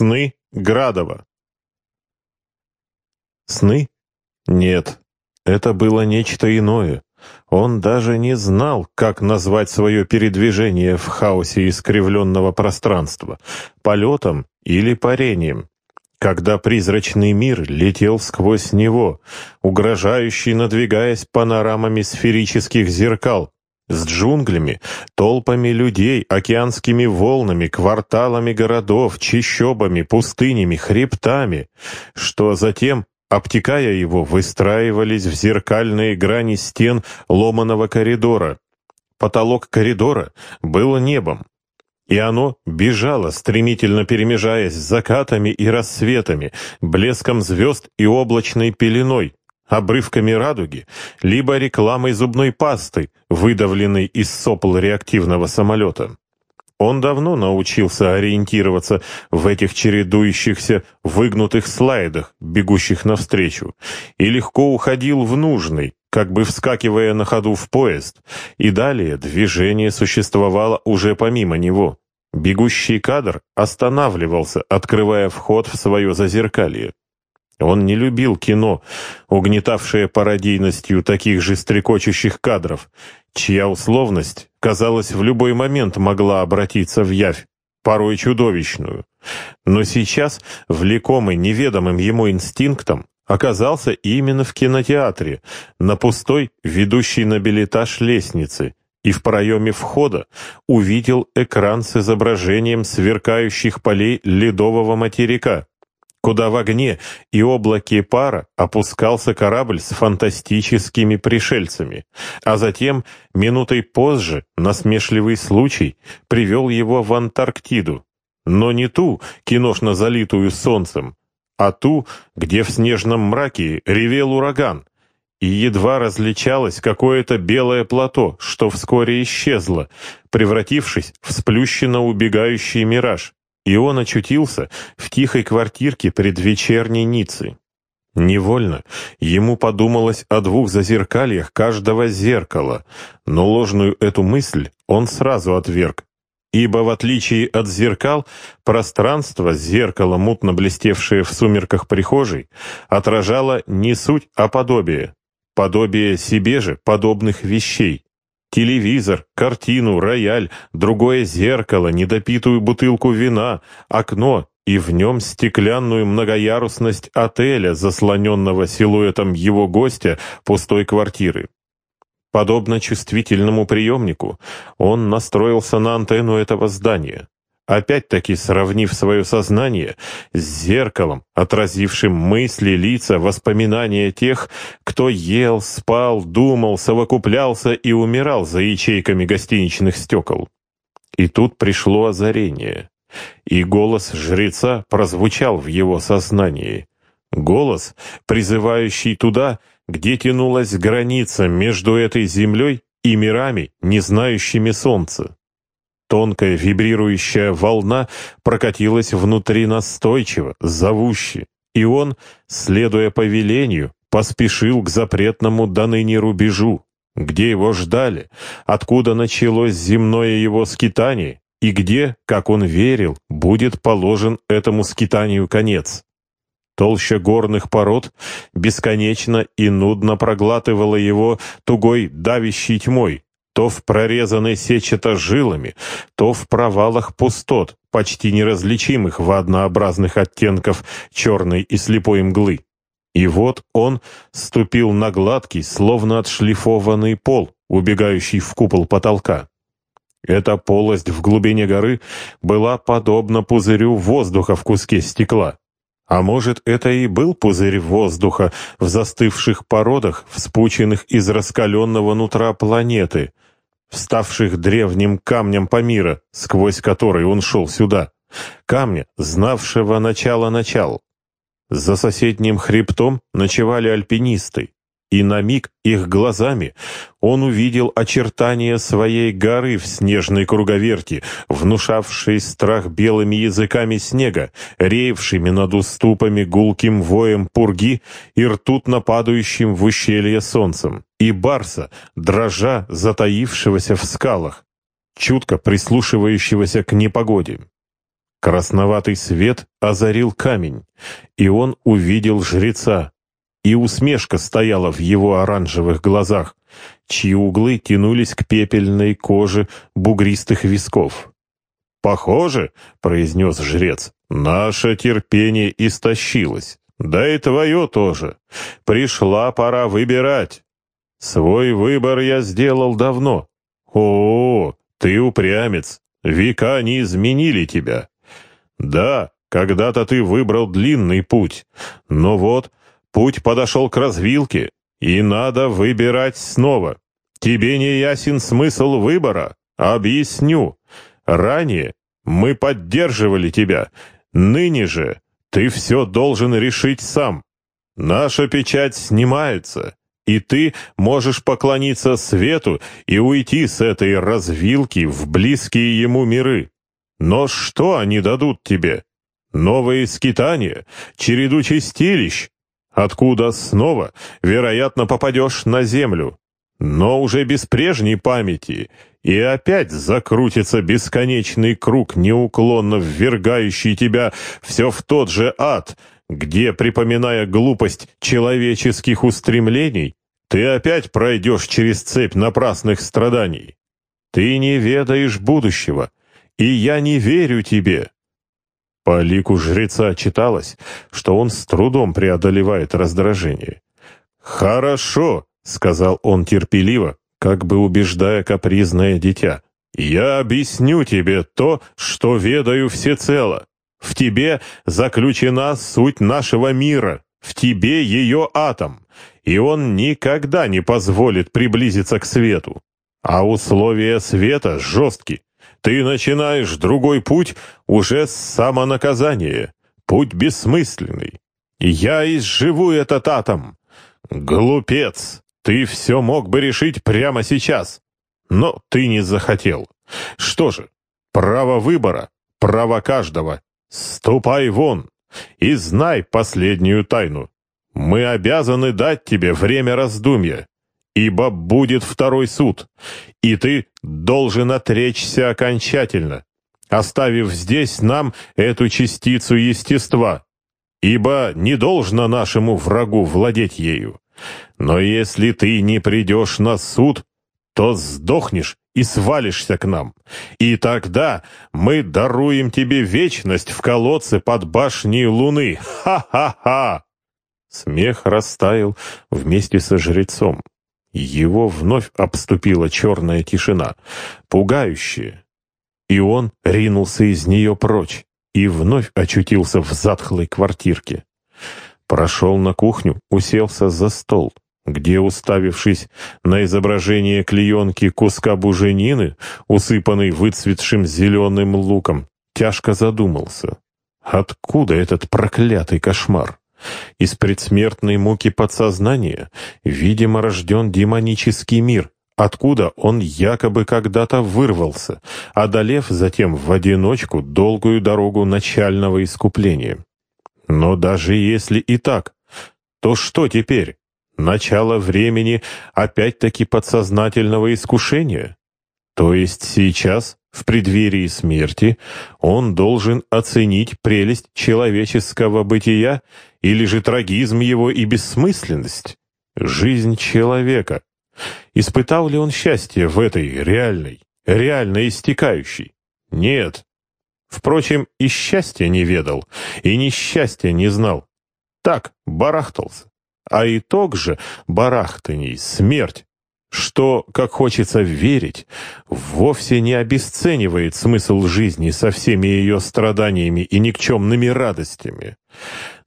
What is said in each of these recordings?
Сны Градова. Сны? Нет, это было нечто иное. Он даже не знал, как назвать свое передвижение в хаосе искривленного пространства — полетом или парением. Когда призрачный мир летел сквозь него, угрожающий надвигаясь панорамами сферических зеркал, с джунглями, толпами людей, океанскими волнами, кварталами городов, чащобами, пустынями, хребтами, что затем, обтекая его, выстраивались в зеркальные грани стен ломаного коридора. Потолок коридора был небом, и оно бежало, стремительно перемежаясь с закатами и рассветами, блеском звезд и облачной пеленой, обрывками радуги, либо рекламой зубной пасты, выдавленной из сопл реактивного самолета. Он давно научился ориентироваться в этих чередующихся выгнутых слайдах, бегущих навстречу, и легко уходил в нужный, как бы вскакивая на ходу в поезд, и далее движение существовало уже помимо него. Бегущий кадр останавливался, открывая вход в свое зазеркалье. Он не любил кино, угнетавшее пародийностью таких же стрекочущих кадров, чья условность, казалось, в любой момент могла обратиться в явь, порой чудовищную. Но сейчас, влекомый неведомым ему инстинктом, оказался именно в кинотеатре, на пустой, ведущей на билетаж лестнице, и в проеме входа увидел экран с изображением сверкающих полей ледового материка, куда в огне и облаке пара опускался корабль с фантастическими пришельцами, а затем, минутой позже, насмешливый случай привел его в Антарктиду. Но не ту, киношно залитую солнцем, а ту, где в снежном мраке ревел ураган, и едва различалось какое-то белое плато, что вскоре исчезло, превратившись в сплющенно убегающий мираж и он очутился в тихой квартирке предвечерней Ниццы. Невольно ему подумалось о двух зазеркальях каждого зеркала, но ложную эту мысль он сразу отверг, ибо в отличие от зеркал, пространство зеркала, мутно блестевшее в сумерках прихожей, отражало не суть, а подобие, подобие себе же подобных вещей. Телевизор, картину, рояль, другое зеркало, недопитую бутылку вина, окно и в нем стеклянную многоярусность отеля, заслоненного силуэтом его гостя пустой квартиры. Подобно чувствительному приемнику, он настроился на антенну этого здания опять-таки сравнив свое сознание с зеркалом, отразившим мысли, лица, воспоминания тех, кто ел, спал, думал, совокуплялся и умирал за ячейками гостиничных стекол. И тут пришло озарение, и голос жреца прозвучал в его сознании. Голос, призывающий туда, где тянулась граница между этой землей и мирами, не знающими солнца. Тонкая вибрирующая волна прокатилась внутри настойчиво, зовуще, и он, следуя повелению, поспешил к запретному до ныне рубежу, где его ждали, откуда началось земное его скитание, и где, как он верил, будет положен этому скитанию конец. Толща горных пород бесконечно и нудно проглатывала его тугой давящей тьмой, то в прорезанной сетчато жилами, то в провалах пустот, почти неразличимых в однообразных оттенков черной и слепой мглы. И вот он ступил на гладкий, словно отшлифованный пол, убегающий в купол потолка. Эта полость в глубине горы была подобна пузырю воздуха в куске стекла. А может, это и был пузырь воздуха в застывших породах, вспученных из раскаленного нутра планеты, вставших древним камнем Памира, сквозь который он шел сюда, камня, знавшего начало начал. За соседним хребтом ночевали альпинисты, и на миг их глазами он увидел очертания своей горы в снежной круговерти, внушавшей страх белыми языками снега, реевшими над уступами гулким воем пурги и ртутно падающим в ущелье солнцем, и барса, дрожа затаившегося в скалах, чутко прислушивающегося к непогоде. Красноватый свет озарил камень, и он увидел жреца. И усмешка стояла в его оранжевых глазах, чьи углы тянулись к пепельной коже бугристых висков. «Похоже», — произнес жрец, — «наше терпение истощилось. Да и твое тоже. Пришла пора выбирать. Свой выбор я сделал давно. О, ты упрямец. Века не изменили тебя. Да, когда-то ты выбрал длинный путь. Но вот, путь подошел к развилке, и надо выбирать снова. Тебе не ясен смысл выбора? Объясню. Ранее мы поддерживали тебя. Ныне же ты все должен решить сам. Наша печать снимается, и ты можешь поклониться свету и уйти с этой развилки в близкие ему миры. Но что они дадут тебе? Новые скитания, череду чистилищ, откуда снова, вероятно, попадешь на землю, но уже без прежней памяти, и опять закрутится бесконечный круг, неуклонно ввергающий тебя все в тот же ад, где, припоминая глупость человеческих устремлений, ты опять пройдешь через цепь напрасных страданий. Ты не ведаешь будущего, и я не верю тебе». По лику жреца читалось, что он с трудом преодолевает раздражение. «Хорошо», — сказал он терпеливо, как бы убеждая капризное дитя. «Я объясню тебе то, что ведаю всецело. В тебе заключена суть нашего мира, в тебе ее атом, и он никогда не позволит приблизиться к свету. А условия света жесткие. Ты начинаешь другой путь уже с самонаказания, путь бессмысленный. Я изживу этот атом. Глупец, ты все мог бы решить прямо сейчас, но ты не захотел. Что же, право выбора, право каждого. Ступай вон и знай последнюю тайну. Мы обязаны дать тебе время раздумья ибо будет второй суд, и ты должен отречься окончательно, оставив здесь нам эту частицу естества, ибо не должно нашему врагу владеть ею. Но если ты не придешь на суд, то сдохнешь и свалишься к нам, и тогда мы даруем тебе вечность в колодце под башней луны. Ха-ха-ха!» Смех растаял вместе со жрецом. Его вновь обступила черная тишина, пугающая. И он ринулся из нее прочь и вновь очутился в затхлой квартирке. Прошел на кухню, уселся за стол, где, уставившись на изображение клеенки куска буженины, усыпанной выцветшим зеленым луком, тяжко задумался. Откуда этот проклятый кошмар? Из предсмертной муки подсознания, видимо, рожден демонический мир, откуда он якобы когда-то вырвался, одолев затем в одиночку долгую дорогу начального искупления. Но даже если и так, то что теперь? Начало времени опять-таки подсознательного искушения? То есть сейчас в преддверии смерти он должен оценить прелесть человеческого бытия или же трагизм его и бессмысленность? Жизнь человека. Испытал ли он счастье в этой реальной, реально истекающей? Нет. Впрочем, и счастья не ведал, и несчастья не знал. Так, барахтался. А итог же барахтаний — смерть что, как хочется верить, вовсе не обесценивает смысл жизни со всеми ее страданиями и никчемными радостями.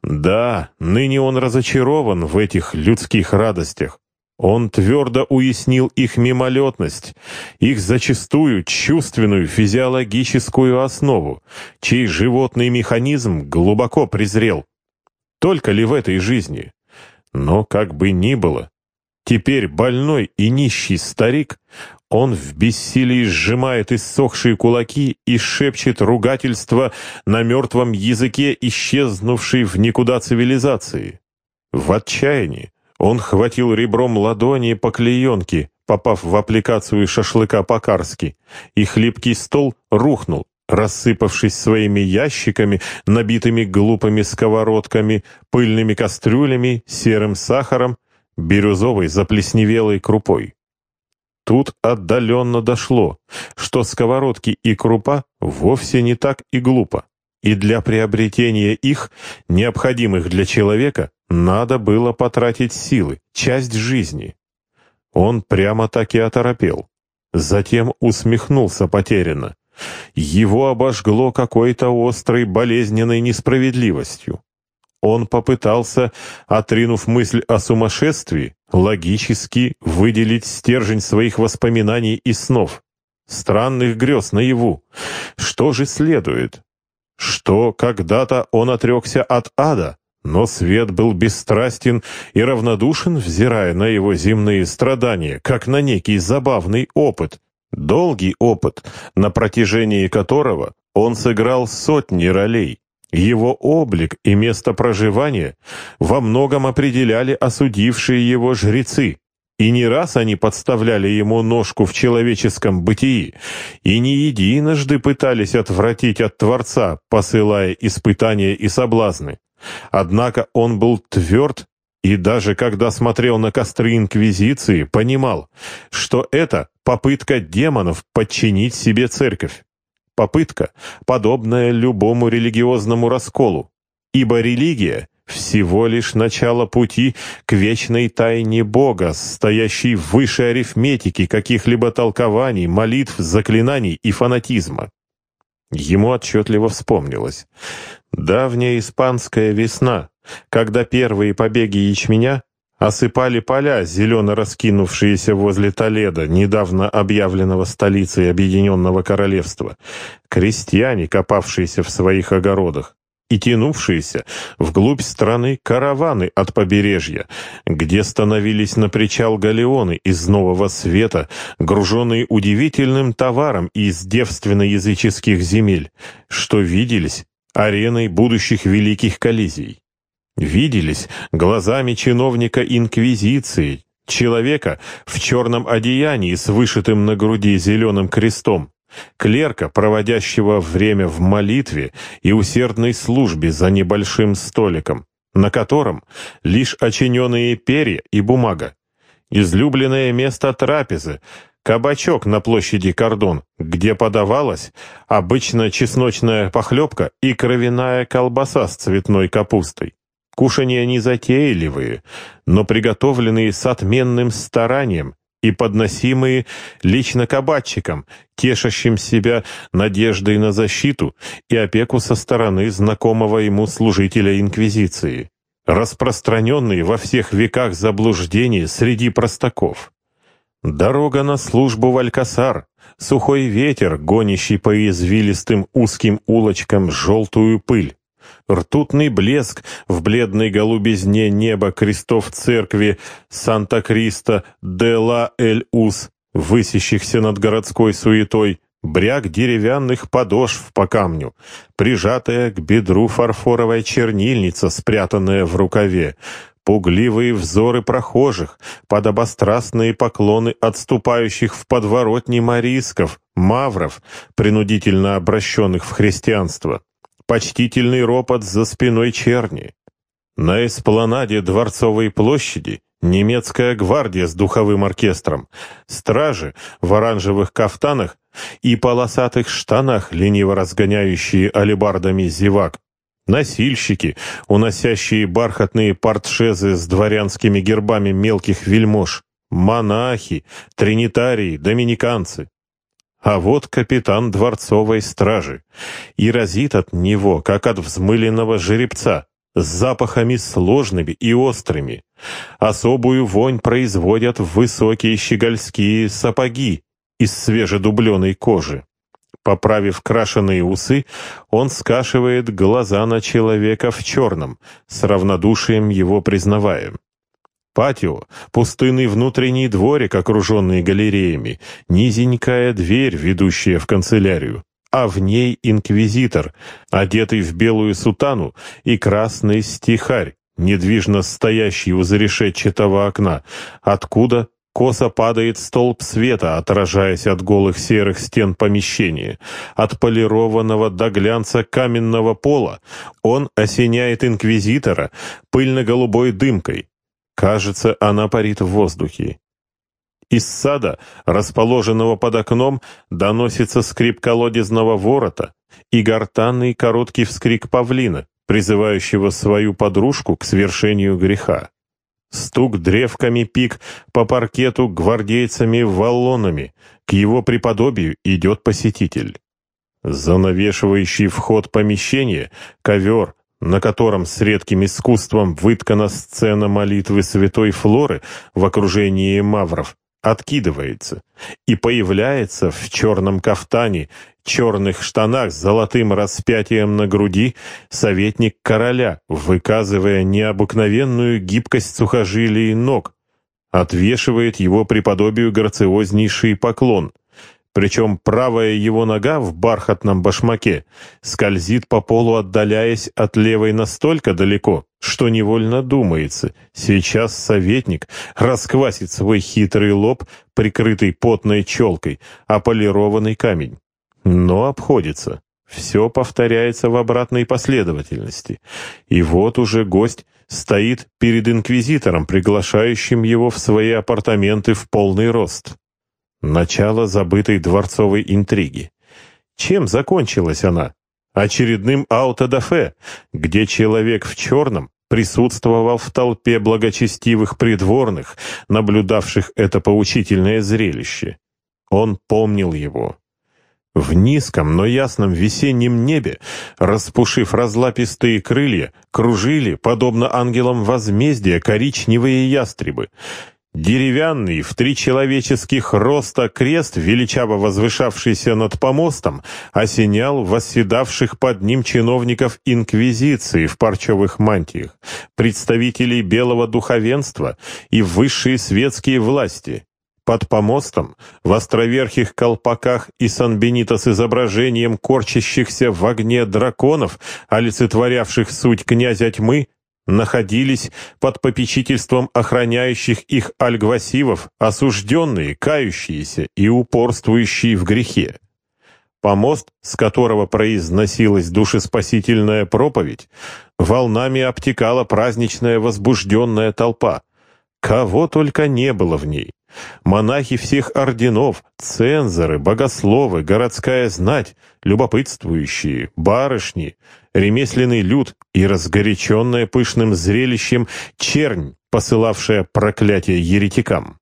Да, ныне он разочарован в этих людских радостях. Он твердо уяснил их мимолетность, их зачастую чувственную физиологическую основу, чей животный механизм глубоко презрел. Только ли в этой жизни? Но как бы ни было, Теперь больной и нищий старик, он в бессилии сжимает иссохшие кулаки и шепчет ругательство на мертвом языке исчезнувшей в никуда цивилизации. В отчаянии он хватил ребром ладони по клеенке, попав в аппликацию шашлыка по-карски, и хлипкий стол рухнул, рассыпавшись своими ящиками, набитыми глупыми сковородками, пыльными кастрюлями, серым сахаром, бирюзовой заплесневелой крупой. Тут отдаленно дошло, что сковородки и крупа вовсе не так и глупо, и для приобретения их, необходимых для человека, надо было потратить силы, часть жизни. Он прямо так и оторопел. Затем усмехнулся потерянно. Его обожгло какой-то острой болезненной несправедливостью. Он попытался, отринув мысль о сумасшествии, логически выделить стержень своих воспоминаний и снов, странных грез наяву. Что же следует? Что когда-то он отрекся от ада, но свет был бесстрастен и равнодушен, взирая на его земные страдания, как на некий забавный опыт, долгий опыт, на протяжении которого он сыграл сотни ролей. Его облик и место проживания во многом определяли осудившие его жрецы, и не раз они подставляли ему ножку в человеческом бытии, и не единожды пытались отвратить от Творца, посылая испытания и соблазны. Однако он был тверд и даже когда смотрел на костры Инквизиции, понимал, что это попытка демонов подчинить себе церковь. Попытка, подобная любому религиозному расколу, ибо религия — всего лишь начало пути к вечной тайне Бога, стоящей выше арифметики каких-либо толкований, молитв, заклинаний и фанатизма. Ему отчетливо вспомнилось. Давняя испанская весна, когда первые побеги ячменя осыпали поля, зелено раскинувшиеся возле Толеда, недавно объявленного столицей Объединенного Королевства, крестьяне, копавшиеся в своих огородах, и тянувшиеся вглубь страны караваны от побережья, где становились на причал галеоны из Нового Света, груженные удивительным товаром из девственно-языческих земель, что виделись ареной будущих великих коллизий. Виделись глазами чиновника Инквизиции, человека в черном одеянии с вышитым на груди зеленым крестом, клерка, проводящего время в молитве и усердной службе за небольшим столиком, на котором лишь очиненные перья и бумага, излюбленное место трапезы, кабачок на площади Кордон, где подавалась обычно чесночная похлебка и кровяная колбаса с цветной капустой. Кушания незатейливые, но приготовленные с отменным старанием и подносимые лично кабачикам, тешащим себя надеждой на защиту и опеку со стороны знакомого ему служителя Инквизиции, распространенные во всех веках заблуждений среди простаков. Дорога на службу в Алькасар, сухой ветер, гонящий по извилистым узким улочкам желтую пыль, ртутный блеск в бледной голубизне неба крестов церкви Санта-Криста де ла Эль-Ус, высящихся над городской суетой, бряк деревянных подошв по камню, прижатая к бедру фарфоровая чернильница, спрятанная в рукаве, пугливые взоры прохожих, подобострастные поклоны отступающих в подворотни марисков, мавров, принудительно обращенных в христианство, почтительный ропот за спиной черни. На эспланаде Дворцовой площади немецкая гвардия с духовым оркестром, стражи в оранжевых кафтанах и полосатых штанах, лениво разгоняющие алебардами зевак, Носильщики, уносящие бархатные портшезы с дворянскими гербами мелких вельмож, монахи, тринитарии, доминиканцы. А вот капитан дворцовой стражи, и разит от него, как от взмыленного жеребца, с запахами сложными и острыми. Особую вонь производят высокие щегольские сапоги из свежедубленой кожи. Поправив крашеные усы, он скашивает глаза на человека в черном, с равнодушием его признавая. Патио, пустынный внутренний дворик, окруженный галереями, низенькая дверь, ведущая в канцелярию, а в ней инквизитор, одетый в белую сутану и красный стихарь, недвижно стоящий у зарешетчатого окна, откуда косо падает столб света, отражаясь от голых серых стен помещения. От полированного до глянца каменного пола он осеняет инквизитора пыльно-голубой дымкой. Кажется, она парит в воздухе. Из сада, расположенного под окном, доносится скрип колодезного ворота и гортанный короткий вскрик павлина, призывающего свою подружку к свершению греха. Стук древками пик по паркету гвардейцами-валлонами. К его преподобию идет посетитель. Занавешивающий вход помещения ковер, на котором с редким искусством выткана сцена молитвы святой Флоры в окружении мавров, откидывается и появляется в черном кафтане, черных штанах с золотым распятием на груди советник короля, выказывая необыкновенную гибкость сухожилий ног, отвешивает его преподобию грациознейший поклон — причем правая его нога в бархатном башмаке скользит по полу, отдаляясь от левой настолько далеко, что невольно думается, сейчас советник расквасит свой хитрый лоб, прикрытый потной челкой, а полированный камень. Но обходится. Все повторяется в обратной последовательности. И вот уже гость стоит перед инквизитором, приглашающим его в свои апартаменты в полный рост. Начало забытой дворцовой интриги. Чем закончилась она? Очередным аутодафе, где человек в черном присутствовал в толпе благочестивых придворных, наблюдавших это поучительное зрелище. Он помнил его. В низком, но ясном весеннем небе, распушив разлапистые крылья, кружили, подобно ангелам возмездия, коричневые ястребы. Деревянный в три человеческих роста крест, величаво возвышавшийся над помостом, осенял восседавших под ним чиновников инквизиции в парчевых мантиях, представителей белого духовенства и высшие светские власти. Под помостом, в островерхих колпаках и санбенито с изображением корчащихся в огне драконов, олицетворявших суть князя тьмы, находились под попечительством охраняющих их альгвасивов, осужденные, кающиеся и упорствующие в грехе. Помост, с которого произносилась душеспасительная проповедь, волнами обтекала праздничная возбужденная толпа. Кого только не было в ней. Монахи всех орденов, цензоры, богословы, городская знать, любопытствующие, барышни, ремесленный люд и разгоряченная пышным зрелищем чернь, посылавшая проклятие еретикам.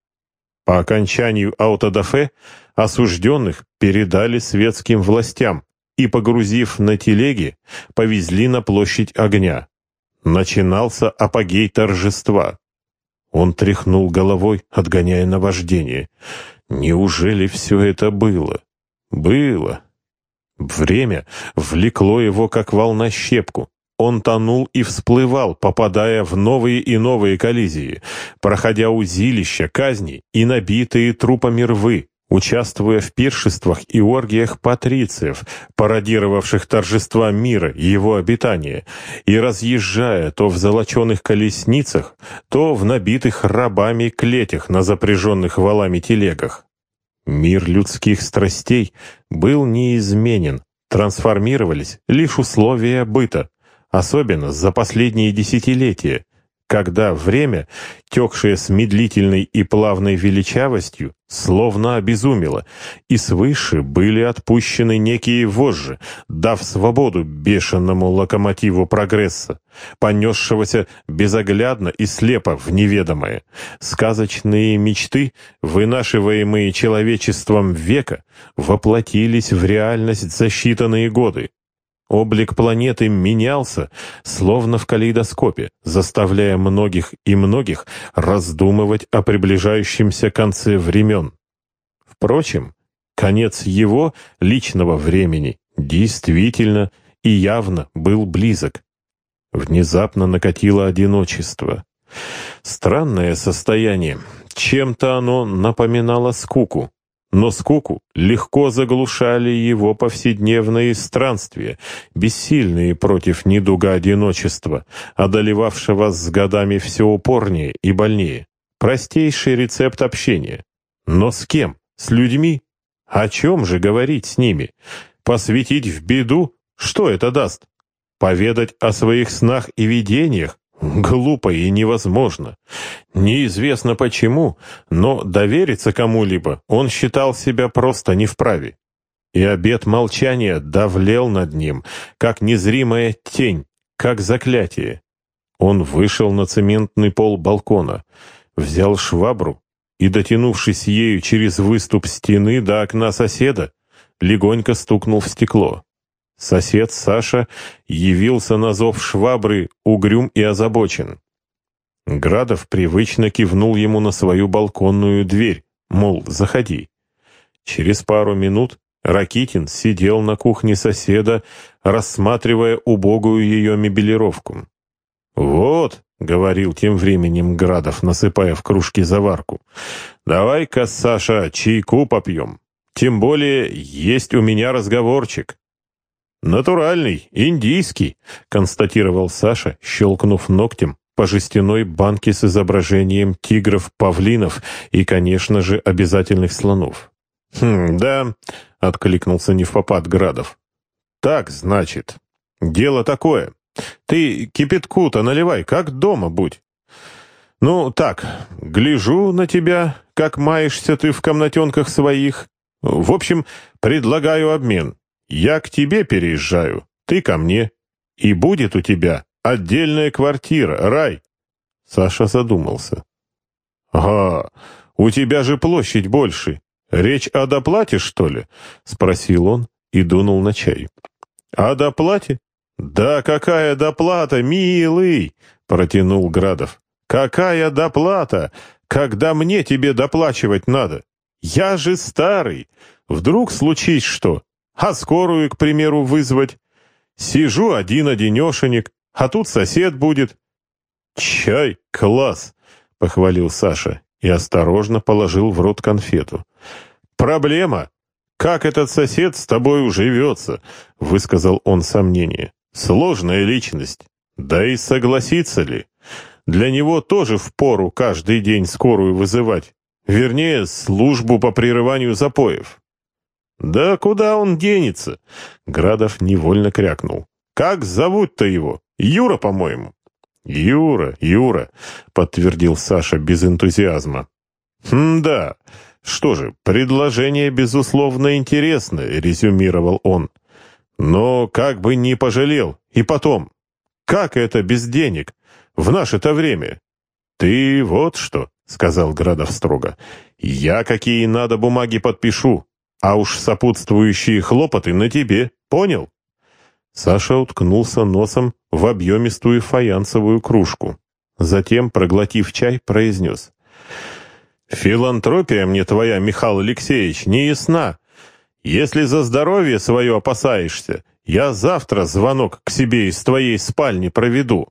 По окончанию аутодафе осужденных передали светским властям и, погрузив на телеги, повезли на площадь огня. Начинался апогей торжества. Он тряхнул головой, отгоняя наваждение. Неужели все это было? Было. Время влекло его, как волна щепку. Он тонул и всплывал, попадая в новые и новые коллизии, проходя узилища, казни и набитые трупами рвы, участвуя в пиршествах и оргиях патрициев, пародировавших торжества мира и его обитания, и разъезжая то в золоченых колесницах, то в набитых рабами клетях на запряженных валами телегах. Мир людских страстей был неизменен, трансформировались лишь условия быта, особенно за последние десятилетия, когда время, текшее с медлительной и плавной величавостью, словно обезумело, и свыше были отпущены некие вожжи, дав свободу бешеному локомотиву прогресса, понесшегося безоглядно и слепо в неведомое. Сказочные мечты, вынашиваемые человечеством века, воплотились в реальность за считанные годы. Облик планеты менялся, словно в калейдоскопе, заставляя многих и многих раздумывать о приближающемся конце времен. Впрочем, конец его личного времени действительно и явно был близок. Внезапно накатило одиночество. Странное состояние. Чем-то оно напоминало скуку но скуку легко заглушали его повседневные странствия, бессильные против недуга одиночества, одолевавшего с годами все упорнее и больнее. Простейший рецепт общения. Но с кем? С людьми? О чем же говорить с ними? Посвятить в беду? Что это даст? Поведать о своих снах и видениях? Глупо и невозможно. Неизвестно почему, но довериться кому-либо он считал себя просто не вправе. И обет молчания давлел над ним, как незримая тень, как заклятие. Он вышел на цементный пол балкона, взял швабру и, дотянувшись ею через выступ стены до окна соседа, легонько стукнул в стекло. Сосед Саша явился на зов швабры, угрюм и озабочен. Градов привычно кивнул ему на свою балконную дверь, мол, заходи. Через пару минут Ракитин сидел на кухне соседа, рассматривая убогую ее мебелировку. «Вот», — говорил тем временем Градов, насыпая в кружки заварку, «давай-ка, Саша, чайку попьем. Тем более есть у меня разговорчик». «Натуральный, индийский», — констатировал Саша, щелкнув ногтем по жестяной банке с изображением тигров, павлинов и, конечно же, обязательных слонов. «Хм, да», — откликнулся невпопад Градов. «Так, значит, дело такое. Ты кипятку-то наливай, как дома будь. Ну, так, гляжу на тебя, как маешься ты в комнатенках своих. В общем, предлагаю обмен. Я к тебе переезжаю, ты ко мне. И будет у тебя отдельная квартира, рай. Саша задумался. «Ага, у тебя же площадь больше. Речь о доплате, что ли?» — спросил он и дунул на чай. «О доплате? «Да какая доплата, милый!» — протянул Градов. «Какая доплата, когда мне тебе доплачивать надо? Я же старый. Вдруг случись что? А скорую, к примеру, вызвать? Сижу один-одинешенек, а тут сосед будет». «Чай, класс!» — похвалил Саша и осторожно положил в рот конфету. «Проблема. Как этот сосед с тобой уживется?» — высказал он сомнение. Сложная личность. Да и согласится ли? Для него тоже впору каждый день скорую вызывать. Вернее, службу по прерыванию запоев. «Да куда он денется?» Градов невольно крякнул. «Как зовут-то его? Юра, по-моему». «Юра, Юра», — подтвердил Саша без энтузиазма. «Хм, да. Что же, предложение, безусловно, интересное», — резюмировал он. Но как бы не пожалел. И потом, как это без денег? В наше-то время. Ты вот что, сказал Градов строго. Я какие надо бумаги подпишу, а уж сопутствующие хлопоты на тебе, понял? Саша уткнулся носом в объемистую фаянсовую кружку. Затем, проглотив чай, произнес. «Филантропия мне твоя, Михаил Алексеевич, не ясна. Если за здоровье свое опасаешься, я завтра звонок к себе из твоей спальни проведу.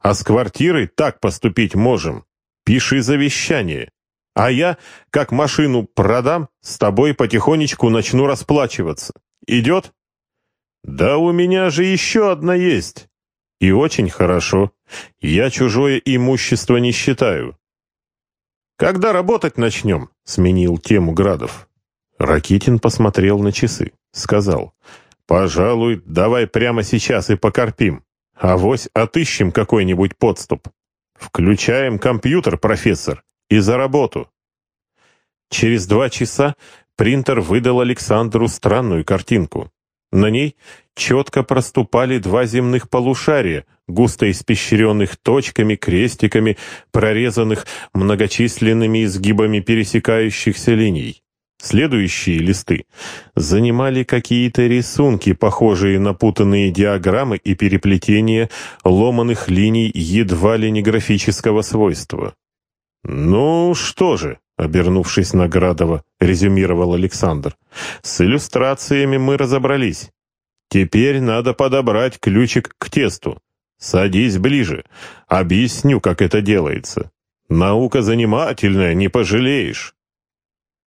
А с квартирой так поступить можем. Пиши завещание. А я, как машину продам, с тобой потихонечку начну расплачиваться. Идет? Да у меня же еще одна есть. И очень хорошо. Я чужое имущество не считаю. Когда работать начнем? Сменил тему Градов. Ракитин посмотрел на часы. Сказал, «Пожалуй, давай прямо сейчас и покорпим. Авось отыщем какой-нибудь подступ. Включаем компьютер, профессор, и за работу». Через два часа принтер выдал Александру странную картинку. На ней четко проступали два земных полушария, густо испещренных точками, крестиками, прорезанных многочисленными изгибами пересекающихся линий. Следующие листы занимали какие-то рисунки, похожие на путанные диаграммы и переплетения ломаных линий едва ли не графического свойства. «Ну что же», — обернувшись на Градова, резюмировал Александр, «с иллюстрациями мы разобрались. Теперь надо подобрать ключик к тесту. Садись ближе, объясню, как это делается. Наука занимательная, не пожалеешь».